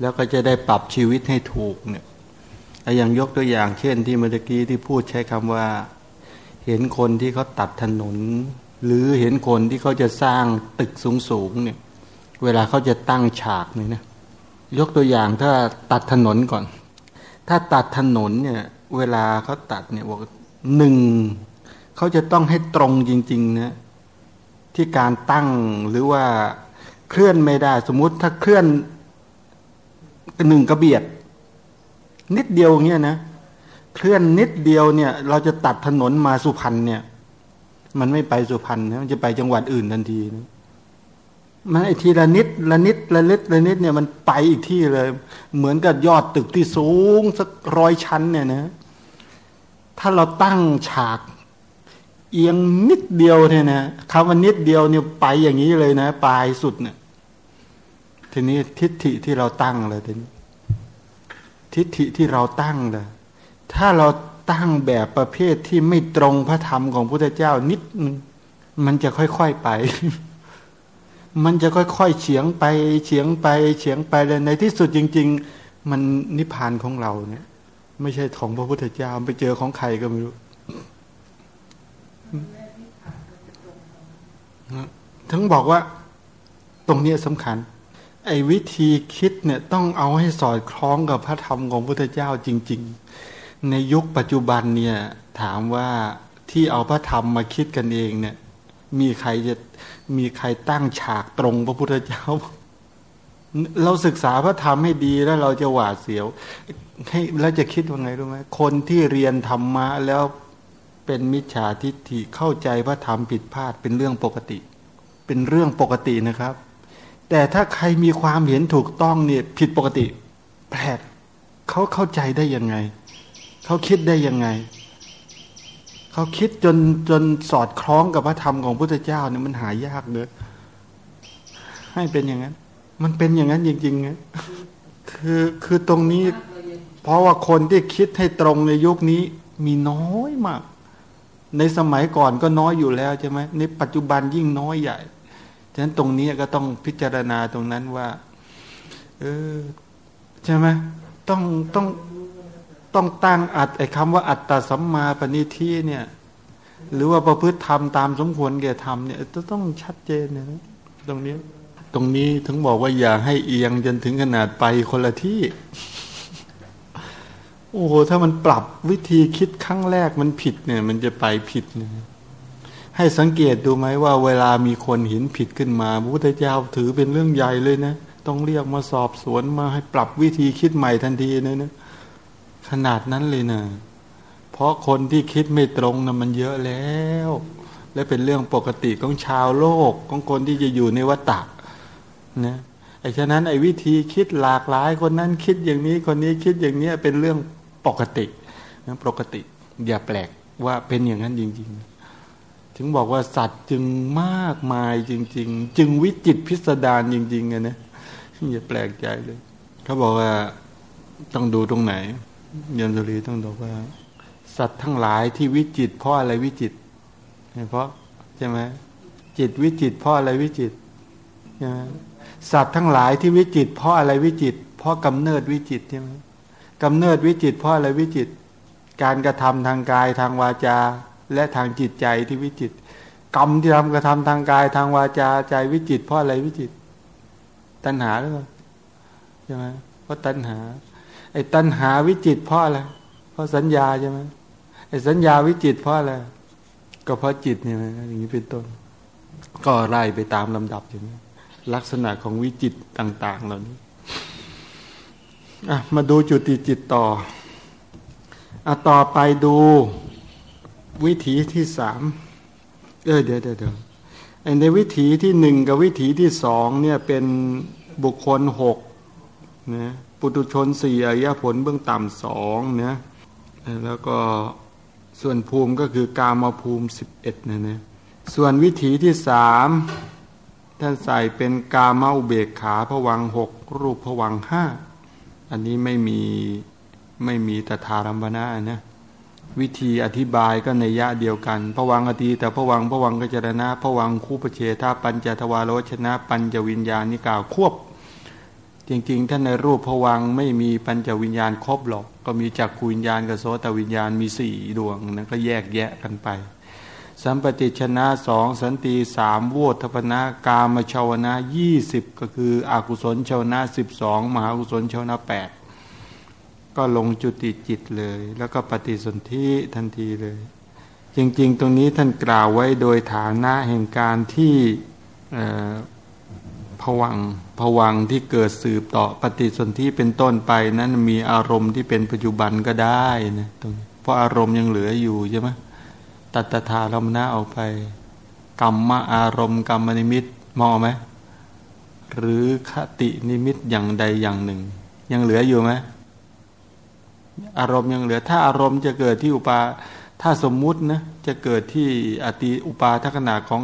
แล้วก็จะได้ปรับชีวิตให้ถูกเนี่ยอย่างยกตัวอย่างเช่นที่เมื่อกี้ที่พูดใช้คำว่า เห็นคนที่เขาตัดถนน หรือเห็นคนที่เขาจะสร้างตึกสูงๆเนี่ย เวลาเขาจะตั้งฉากเนี่ยนะยกตัวอย่างถ้าตัดถนนก่อน ถ้าตัดถนนเนี่ย เวลาเขาตัดเนี่ยบอกหนึ่งเขาจะต้องให้ตรงจริงๆนะที่การตั้งหรือว่าเคลื่อนไม่ได้ สมมุติถ้าเคลื่อน หนึ่งกระเบียด นิดเดียวเงี้ยนะเคลื่อนนิดเดียวเนี่ย เราจะตัดถนนมาสุพรรณเนี่ย มันไม่ไปสุพรรณนะมันจะไปจังหวัดอื่นทันทีนะมันไอทีละนิดละนิดละเล็ดละนิดเนี่ยมันไปอีกที่เลย เหมือนกับยอดตึกที่สูงสักร้อยชั้นเนี่ยนะ ถ้าเราตั้งฉาก เอียงนิดเดียวเนี่ยนะคำว่านิดเดียวเนี่ยไปอย่างนี้เลยนะ ปลายสุดเนี่ย ทีนี้ทิฏฐิที่เราตั้งเลยทีนี้ทิฏฐิที่เราตั้งเลยถ้าเราตั้งแบบประเภทที่ไม่ตรงพระธรรมของพุทธเจ้านิดนึงมันจะค่อยๆไป มันจะค่อยๆเฉียงไปเฉียงไปเฉียงไปเลยในที่สุดจริง ๆ มันนิพพานของเราเนี่ย ไม่ใช่ของพระพุทธเจ้าไปเจอของใครก็ไม่รู้ทั้งบอกว่า ตรงนี้สำคัญ ไอ้วิธีคิดเนี่ยต้องเอาให้สอดคล้องกับพระธรรมของพุทธเจ้าจริง ๆ ในยุคปัจจุบันเนี่ยถามว่าที่เอาพระธรรมมาคิดกันเองเนี่ย มีใครจะมีใครตั้งฉากตรงพระพุทธเจ้า เราศึกษาพระธรรมให้ดีแล้วเราจะหวาดเสียว ให้แล้วจะคิดว่าไงรู้ไหมคนที่เรียนธรรมะแล้วเป็นมิจฉาทิฏฐิเข้าใจพระธรรมผิดพลาดเป็นเรื่องปกติ เป็นเรื่องปกตินะครับ แต่ถ้าใครมีความเห็นถูกต้องเนี่ยผิดปกติแปลกเขาเข้าใจได้ยังไง เขาคิดได้ยังไง เขาคิดจนจนสอดคล้องกับพระธรรมของพุทธเจ้าเนี่ยมันหายากเลยให้เป็นอย่างนั้น มันเป็นอย่างนั้นจริงๆนะคือคือตรงนี้ เพราะว่าคนที่คิดให้ตรงในยุคนี้มีน้อยมาก ในสมัยก่อนก็น้อยอยู่แล้วใช่ไหมในปัจจุบันยิ่งน้อยใหญ่ ฉะนั้นตรงนี้ก็ต้องพิจารณาตรงนั้นว่า เออใช่ไหมต้องต้องต้องตั้งอัดไอ้คำว่าอัตตสัมมาปณิทิเนี่ย หรือว่าประพฤติธรรมตามสมควรแก่ธรรมเนี่ยต้องชัดเจนนะตรงนี้ ตรงนี้ถึงบอกว่าอย่าให้เอียงจนถึงขนาดไปคนละที่ โอ้โหถ้ามันปรับวิธีคิดครั้งแรกมันผิดเนี่ย มันจะไปผิดเนี่ย ให้สังเกตดูไหมว่า เวลามีคนเห็นผิดขึ้นมาพระพุทธเจ้าถือเป็นเรื่องใหญ่เลยนะ ต้องเรียกมาสอบสวนมาให้ปรับวิธีคิดใหม่ทันทีเนะนะ ขนาดนั้นเลยนะเพราะคนที่คิดไม่ตรงนะมันเยอะแล้ว และเป็นเรื่องปกติของชาวโลกของคนที่จะอยู่ในวัฏฏะนะไอ้ฉะนั้นไอ้วิธีคิดหลากหลายคนนั้นคิดอย่างนี้คนนี้คิดอย่างนี้เป็นเรื่องปกตินะปกติ อย่าแปลกว่าเป็นอย่างนั้นจริง ๆ ถึงบอกว่าสัตว์จึงมากมายจริง ๆ จึงวิจิตพิสดารจริงๆนะอย่าแปลกใจเลย เขาบอกว่าต้องดูตรงไหนยันสุรีต้องบอกว่า สัตว์ทั้งหลายที่วิจิตเพราะอะไรวิจิตเพราะใช่ไหมจิตวิจิตเพราะอะไรวิจิตใช่ไหมสัตว์ทั้งหลายที่วิจิตเพราะอะไรวิจิต เพราะกำเนิดวิจิตใช่ไหมกำเนิดวิจิตเพราะอะไรวิจิต การกระทำทางกายทางวาจา และทางจิตใจที่วิจิต กรรมที่ทำกระทำทางกายทางวาจาใจวิจิต เพราะอะไรวิจิต ตัณหาหรือเปล่าใช่ไหมเพราะตัณหา ไอ้ตัณหาวิจิต เพราะอะไรเพราะสัญญาใช่ไหมไอ้สัญญาวิจิต เพราะอะไรก็เพราะจิตเนี่ยอย่างนี้เป็นต้น ก็ไล่ไปตามลำดับอย่างนี้ลักษณะของวิจิตต่าง ๆ เหล่านี้อะมาดูจุติจิตต่ออะต่อไปดู วิถีที่สามเออเดี๋ยวเดี๋ยวเดี๋ยวในวิถีที่หนึ่งกับวิถีที่สองเนี่ยเป็นบุคคลหกนะปุตุชนสี่อริยผลเบื้องต่ำสองนะแล้วก็ส่วนภูมิก็คือกามาภูมิสิบเอ็ดนะนะส่วนวิถีที่สามท่านใส่เป็นกามาอุเบกขาผวังหกรูปผวังห้าอันนี้ไม่มีไม่มีตถารัมปนะนะ วิธีอธิบายก็ในยะเดียวกันผวังอตีแต่ผวังผวังกจรณะผวังคู่ประเชธาปัญจทวารวชนะ ปัญจวิญญาณนิกาควบ จริงๆท่านในรูปผวังไม่มีปัญจวิญญาณครบหรอก ก็มีจักขวิญญาณกับโสตวิญญาณมีสี่ดวงนั้นก็แยกแยะกันไป สัมปติชนะสองสันติสามโวทพนะกามชาวนะยี่สิบก็คืออกุศลชาวนะสิบสองมหากุศลชาวนะแปด ก็ลงจุติจิตเลย แล้วก็ปฏิสนธิทันทีเลย จริง ๆ ตรงนี้ท่านกล่าวไว้โดยฐานะแห่งการที่ผวังผวังที่เกิดสืบต่อปฏิสนธิเป็นต้นไปนั้นมีอารมณ์ที่เป็นปัจจุบันก็ได้นะตรงเพราะอารมณ์ยังเหลืออยู่ใช่ไหมตัตถาลมนะออกไป กรรมอารมณ์กรรมนิมิตมองไหมหรือคตินิมิตอย่างใดอย่างหนึ่ง ยังเหลืออยู่ไหม อารมณ์ยังเหลือ ถ้าอารมณ์จะเกิดที่อุปา ถ้าสมมุตินะจะเกิดที่อติอุปาทัขณะของ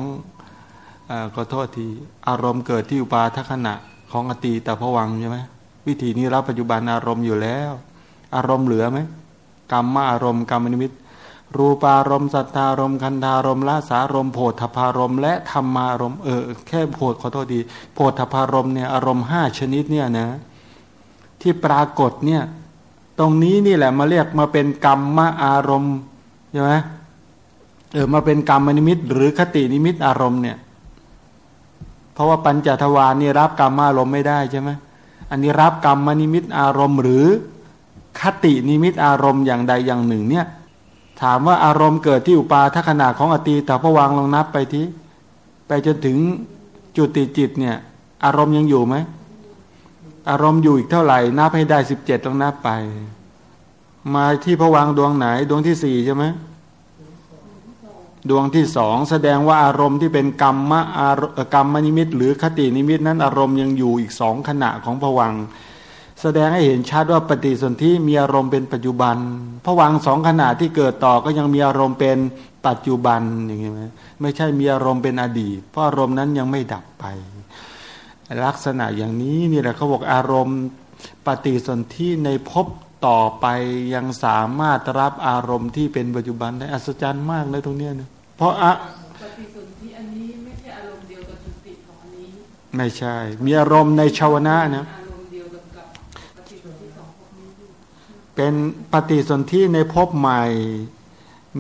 อขอโทษทีอารมณ์เกิดที่อุปาทัขณะของอติแต่ผวังใช่ไหมวิธีนี้รับปัจจุบันอารมณ์อยู่แล้ว อารมณ์เหลือไหมกรรมมาอารมณ์กรรมนิมิตรูปารมณ์สัทธารมณ์คันธารมณ์ละสารมณ์โพธพารมณ์และธรรมารมณ์เออแค่โผฏขอโทษทีโผฏฐัพพารมณ์เนี่ยอารมณ์ห้าชนิดเนี่ยนะที่ปรากฏเนี่ย ตรงนี้นี่แหละมาเรียกมาเป็นกรรมมาอารมณ์ใช่ไหมเออมาเป็นกรรมนิมิต หรือคตินิมิตอารมณ์เนี่ยเพราะว่าปัญจทวารนี่รับกรรมอารมณ์ไม่ได้ใช่ไหมอันนี้รับกรรมนิมิตอารมณ์ หรือคตินิมิตอารมณ์อย่างใดอย่างหนึ่งเนี่ยถามว่าอารมณ์เกิดที่อุปาทัขณะของอตีแต่พระวังลองนับไปที่ไปจนถึงจุติจิตเนี่ย อารมณ์ยังอยู่ไหม อารมณ์อยู่อีกเท่าไหร่ นับให้ได้สิบเจ็ดต้องนับไป มาที่พวังดวงไหน ดวงที่สี่ใช่ไหมดวงที่สองแสดงว่าอารมณ์ที่เป็นกรรมมะอารกรรมนิมิต หรือคตินิมิตนั้นอารมณ์ยังอยู่อีกสองขณะของผวังแสดงให้เห็นชัดว่าปฏิสนธิมีอารมณ์เป็นปัจจุบันผวังสองขณะที่เกิดต่อก็ยังมีอารมณ์เป็นปัจจุบันอย่างนี้ไหมไม่ใช่มีอารมณ์เป็นอดีต เพราะอารมณ์นั้นยังไม่ดับไป ลักษณะอย่างนี้นี่แหละเขาบอกอารมณ์ปฏิสนธิในภพต่อไปยังสามารถรับอารมณ์ที่เป็นปัจจุบันได้อัศจรรย์มากเลยตรงนี้นะเพราะอะปฏิสนธิอันนี้ไม่ใช่อารมณ์เดียวกับจุติของอันนี้ไม่ใช่ มีอารมณ์ในชาวนะนะ เป็นปฏิสนธิในภพใหม่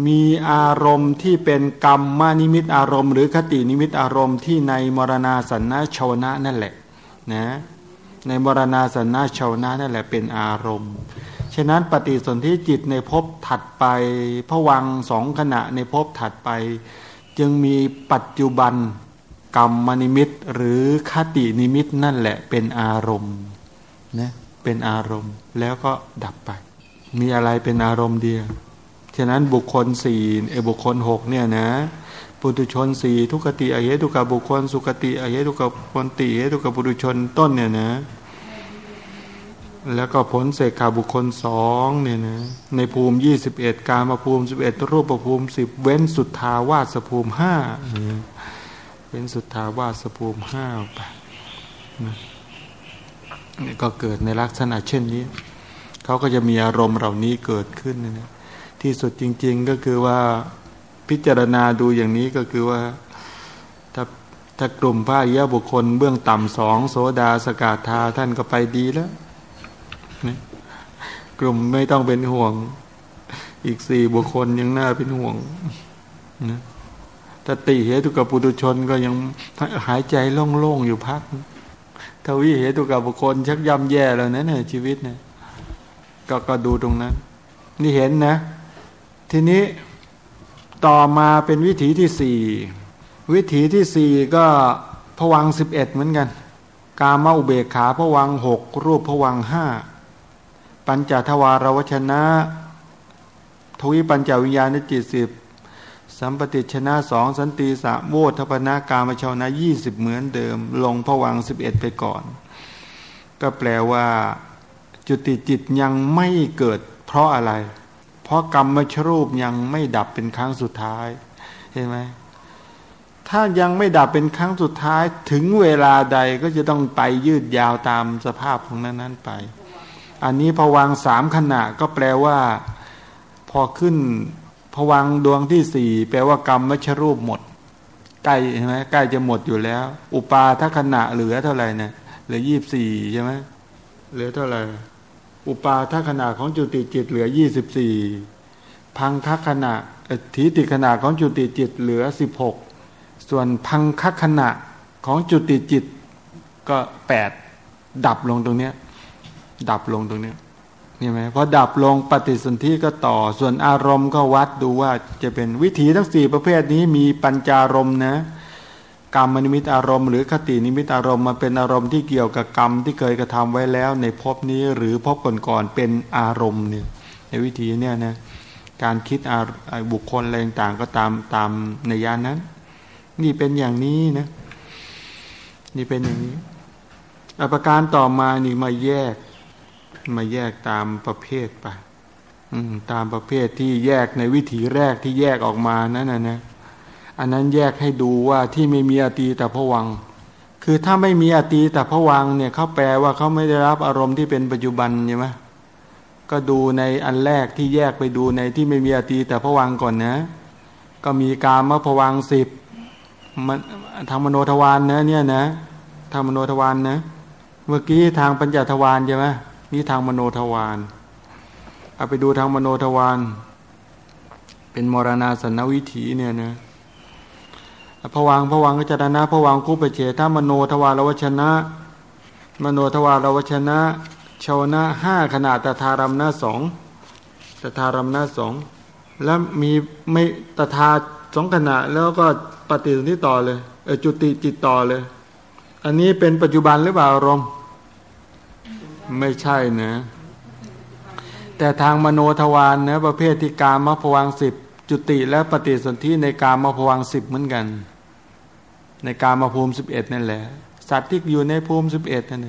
มีอารมณ์ที่เป็นกรรมมานิมิตอารมณ์ หรือคตินิมิตอารมณ์ที่ในมรณาสันนาชาวนะนั่นแหละนะในมรณาสันนาชาวนะนั่นแหละเป็นอารมณ์ ฉะนั้นปฏิสนธิจิตในภพถัดไปภวังค์สองขณะในภพถัดไป จึงมีปัจจุบันกรรมนิมิตหรือคตินิมิตนั่นแหละเป็นอารมณ์นะเป็นอารมณ์แล้วก็ดับไป มีอะไรเป็นอารมณ์เดียว ฉะนั้นบุคคลสี่เอบุคคลหกเนี่ยนะปุถุชนสี่ทุกติอเหตุกบุคคล สุกติอเหตุกบุคคลติเหตุกบุตุชนต้นเนี่ยนะ แล้วก็ผลเสกขาบุคคลสองเนี่ยนะในภูมิยี่สิบเอ็ดการมาภูมิสิบเอ็ดรูปภูมิสิบเว้นสุทธาวาสภูมิห้าเว้นสุทธาวาสภูมิห้าไปนี่ก็เกิดในลักษณะเช่นนี้ เขาก็จะมีอารมณ์เหล่านี้เกิดขึ้นนะ ที่สุดจริง ๆ ก็คือว่าพิจารณาดูอย่างนี้ก็คือว่าถ้าถ้ากลุ่มพระยะบุคคล เบื้องต่ำสองโสดาสกาธาท่านก็ไปดีแล้วนี่กลุ่มไม่ต้องเป็นห่วง อีกสี่บุคคลยังน่าเป็นห่วงนะถ้าติเหตุกับปุถุชนก็ยังหายใจโล่งๆอยู่พักทวีเหตุกับบุคคล ชักย่ำแย่แล้วนะเนี่ยชีวิตเนี่ยก็ก็ดูตรงนั้น นี่เห็นนะ ทีนี้ต่อมาเป็นวิถีที่สี่วิถีที่สี่ก็ผวังสิบเอ็ดเหมือนกัน กามาอุเบกขาผวังหกรูปผวังห้าปัญจทวารวชนะ ทวิปัญจวิญญาณจิตสิบสัมปติชนะสองสันติสามโวทพนากามชาวนะยี่สิบเหมือนเดิม ลงผวังสิบเอ็ดไปก่อน ก็แปลว่า จุติจิตยังไม่เกิดเพราะอะไร เพราะกรรมมชรูปยังไม่ดับเป็นครั้งสุดท้าย เห็นไหมถ้ายังไม่ดับเป็นครั้งสุดท้ายถึงเวลาใดก็จะต้องไปยืดยาวตามสภาพของนั้นนั้นไป อันนี้พวังสามขณะก็แปลว่า พอขึ้นพวังดวงที่สี่แปลว่ากรรมมชรูปหมดใกล้เห็นไหมใกล้จะหมดอยู่แล้ว อุปาทัขณะเหลือเท่าไหร่เนี่ยเหลือยี่สี่ใช่ไหมเหลือเท่าไหร่ อุปาทขณะของจุติจิตเหลือยี่สิบสี่พังคขณะทีติขณะของจุติจิตเหลือสิบหกส่วนพังคขณะของจุติจิตก็แปดดับลงตรงเนี้ยดับลงตรงเนี้ยนี่ไหมพอดับลงปฏิสนธิก็ต่อ ส่วนอารมณ์ก็วัดดูว่าจะเป็นวิถีทั้งสี่ประเภทนี้มีปัญจารมณ์นะ กรรมนิมิตอารมณ์หรือคตินิมิตอารมณ์มาเป็นอารมณ์ที่เกี่ยวกับกรรมที่เคยกระทำไว้แล้วในภพนี้หรือภพก่อนๆเป็นอารมณ์เนี่ยในวิธีเนี่ยนะการคิดบุคคลอะไรต่างก็ตามตามในยานนั้น นี่เป็นอย่างนี้นะนี่เป็นอย่างนี้อภิการต่อมานี่มาแยก มาแยกตามประเภทไปตามประเภทที่แยกในวิถีแรกที่แยกออกมานั่นนะนะ อันนั้นแยกให้ดูว่าที่ไม่มีอตีแต่ผวัง คือถ้าไม่มีอตีแต่ผวังเนี่ยเขาแปลว่าเขาไม่ได้รับอารมณ์ที่เป็นปัจจุบันใช่ไหมก็ดูในอันแรกที่แยกไปดูในที่ไม่มีอตีแต่ผวังก่อนนะ ก็มีกามผวังสิบมันทางมโนทวารนนะเนี่ยนะทางมโนทวารนนะ เมื่อกี้ทางปัญจทวารใช่ไหมนี่ทางมโนทวารเอาไปดูทางมโนทวารเป็นมรณาสันวิถีเนี่ยนะ ผวังผวังก็จะนะผวังคู่ปเฉถ้ามโนทวารวชนะ มโนทวารวชนะชาวนะห้าขนาดตถารมนาสองตถารมนาสองแล้วมีไม่ตถาสองขณะแล้วก็ปฏิสนธิต่อเลยเออจุติจิตต่อเลย อันนี้เป็นปัจจุบันหรือเปล่าอารมณ์ไม่ใช่นะ แต่ทางมโนทวารนะประเภทที่กามพวังสิบจุติและปฏิสนธิในกามพวังสิบเหมือนกัน ในกามาภูมิสิบเอ็ดนั่นแหละ สัตว์ที่อยู่ในภูมิสิบเอ็ดนั่น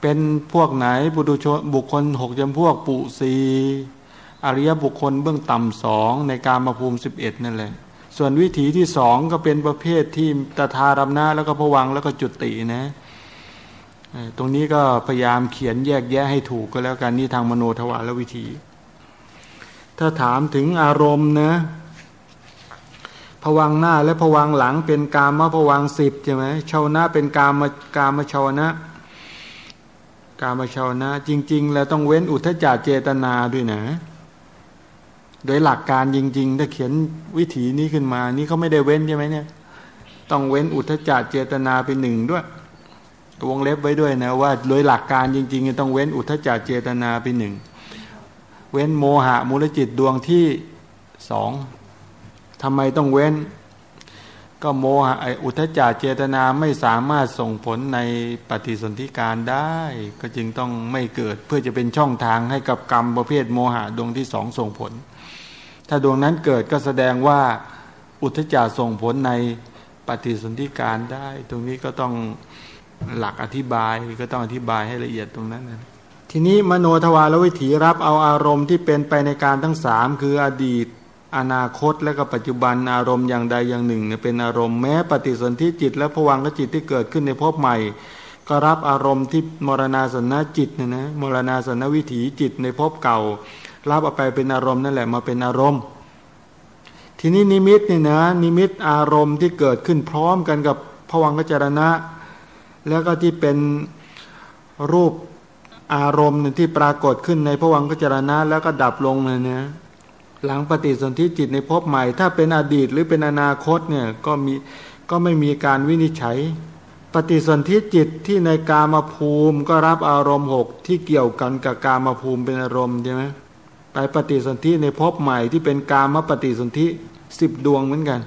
เป็นพวกไหนบุตุชนบุคคลหกจำพวกปุสีอริยบุคคลเบื้องต่ำสองในการมาภูมิสิบเอ็ดนั่นแหละ ส่วนวิถีที่สองก็เป็นประเภทที่ตถารำนาแล้วก็ผวังแล้วก็จุตินะตรงนี้ก็พยายามเขียนแยกแยะให้ถูกก็แล้วกันนี่ทางมโนทวารและวิธีถ้าถามถึงอารมณ์นะ ผวังหน้าและผวังหลังเป็นกามะผวังสิบใช่ไหมชาวนะเป็นกามกามชาวนะ กามชาวนะ จริง ๆ แล้วต้องเว้นอุทจารเจตนาด้วยนะ โดยหลักการจริง ๆ ถ้าเขียนวิถีนี้ขึ้นมา นี่เขาไม่ได้เว้นใช่ไหมเนี่ย ต้องเว้นอุทจารเจตนาเป็นหนึ่งด้วยวงเล็บไว้ด้วยนะว่าโดยหลักการจริงๆต้องเว้นอุทจารเจตนาเป็นหนึ่งเว้นโมหะมูลจิตดวงที่สอง ทำไมต้องเว้น ก็โมหะอุทจจารเจตนาไม่สามารถส่งผลในปฏิสนธิการได้ ก็จึงต้องไม่เกิดเพื่อจะเป็นช่องทางให้กับกรรมประเภทโมหะดวงที่สองส่งผล ถ้าดวงนั้นเกิดก็แสดงว่าอุทจจารส่งผลในปฏิสนธิการได้ ตรงนี้ก็ต้องหลักอธิบายก็ต้องอธิบายให้ละเอียดตรงนั้นนะทีนี้มโนทวารวิถีรับเอาอารมณ์ที่เป็นไปในการทั้งสามคืออดีต อนาคตและก็ปัจจุบันอารมณ์อย่างใดอย่างหนึ่งเป็นอารมณ์แม้ปฏิสนธิจิต และผวังกจิตที่เกิดขึ้นในภพใหม่ ก็รับอารมณ์ที่มรณาสนจิตเนี่ยนะมรณาสนวิถีจิตในภพเก่า รับเอาไปเป็นอารมณ์นั่นแหละมาเป็นอารมณ์ ทีนี้นิมิตเนี่ยนะนิมิตอารมณ์ที่เกิดขึ้นพร้อมกันกับผวังกจรณะ แล้วก็ที่เป็นรูปอารมณ์ที่ปรากฏขึ้นในผวังกจรณะแล้วก็ดับลงเลยเนี่ย หลังปฏิสนธิจิตในภพใหม่ ถ้าเป็นอดีตหรือเป็นอนาคตเนี่ยก็มีก็ไม่มีการวินิจฉัย ปฏิสนธิจิตที่ในกามาภูมิก็รับอารมณ์หกที่เกี่ยวกันกับกามาภูมิเป็นอารมณ์ใช่ไหมไปปฏิสนธิในภพใหม่ที่เป็นกามปฏิสนธิสิบดวงเหมือนกัน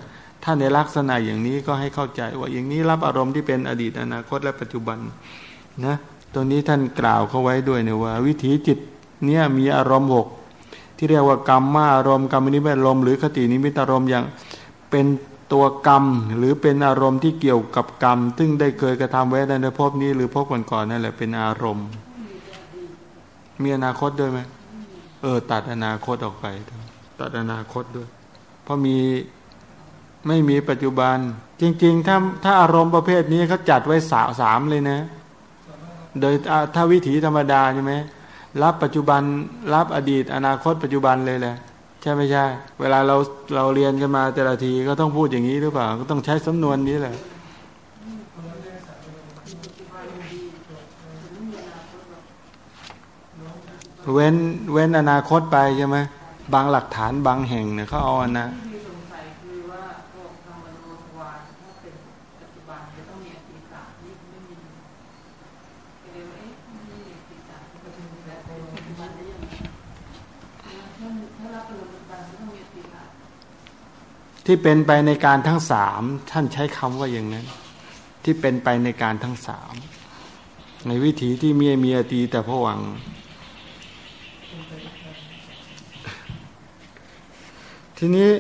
ถ้าในลักษณะอย่างนี้ก็ให้เข้าใจว่าอย่างนี้รับอารมณ์ที่เป็นอดีตอนาคตและปัจจุบันนะตรงนี้ท่านกล่าวเขาไว้ด้วยเนี่ยว่า วิถีจิตเนี่ยมีอารมณ์หก ที่เรียกว่ากรรมมาอารมณ์กรรมนิมิตอารมณ์หรือคตินิมิตอารมณ์อย่างเป็นตัวกรรมหรือเป็นอารมณ์ที่เกี่ยวกับกรรม ซึ่งได้เคยกระทำไว้ในภพนี้หรือภพก่อนๆนั่นแหละเป็นอารมณ์ มีอนาคตด้วยไหมเออ ตัดอนาคตออกไป ตัดอนาคตด้วย เพราะมีไม่มีปัจจุบัน จริง ๆ ถ้าถ้าอารมณ์ประเภทนี้เขาจัดไว้สาสามเลยนะ โดยถ้าวิถีธรรมดาใช่ไหม รับปัจจุบันรับอดีต อนาคตปัจจุบันเลยแหละใช่ไม่ใช่ เวลาเราเราเรียนกันมาแต่ละทีก็ต้องพูดอย่างนี้หรือเปล่า ก็ต้องใช้สำนวนนี้แหละเว้นเว้นอนาคตไปใช่ไหมบางหลักฐานบางแห่งเนี่ยเขาเอาอนะ ที่เป็นไปในการทั้งสามท่านใช้คำว่าอย่างนั้น ที่เป็นไปในการทั้งสามในวิถีที่มีมีอตีแต่พระวังทีนี้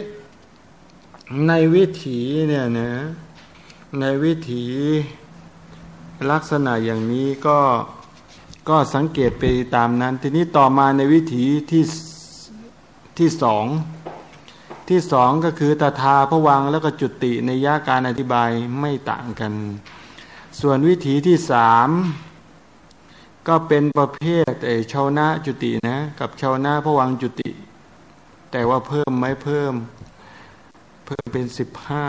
ในวิถีเนี่ยนะในวิถีลักษณะอย่างนี้ก็ก็สังเกตไปตามนั้น ทีนี้ต่อมาในวิถีที่ที่สอง ที่สองก็คือตถาพระวังแล้วก็จุติในยาการอธิบายไม่ต่างกัน ส่วนวิถีที่สามก็เป็นประเภทเอชาวนะจุตินะ กับชาวนะพระวังจุติ แต่ว่าเพิ่มไหมเพิ่ม เพิ่มเป็นสิบห้า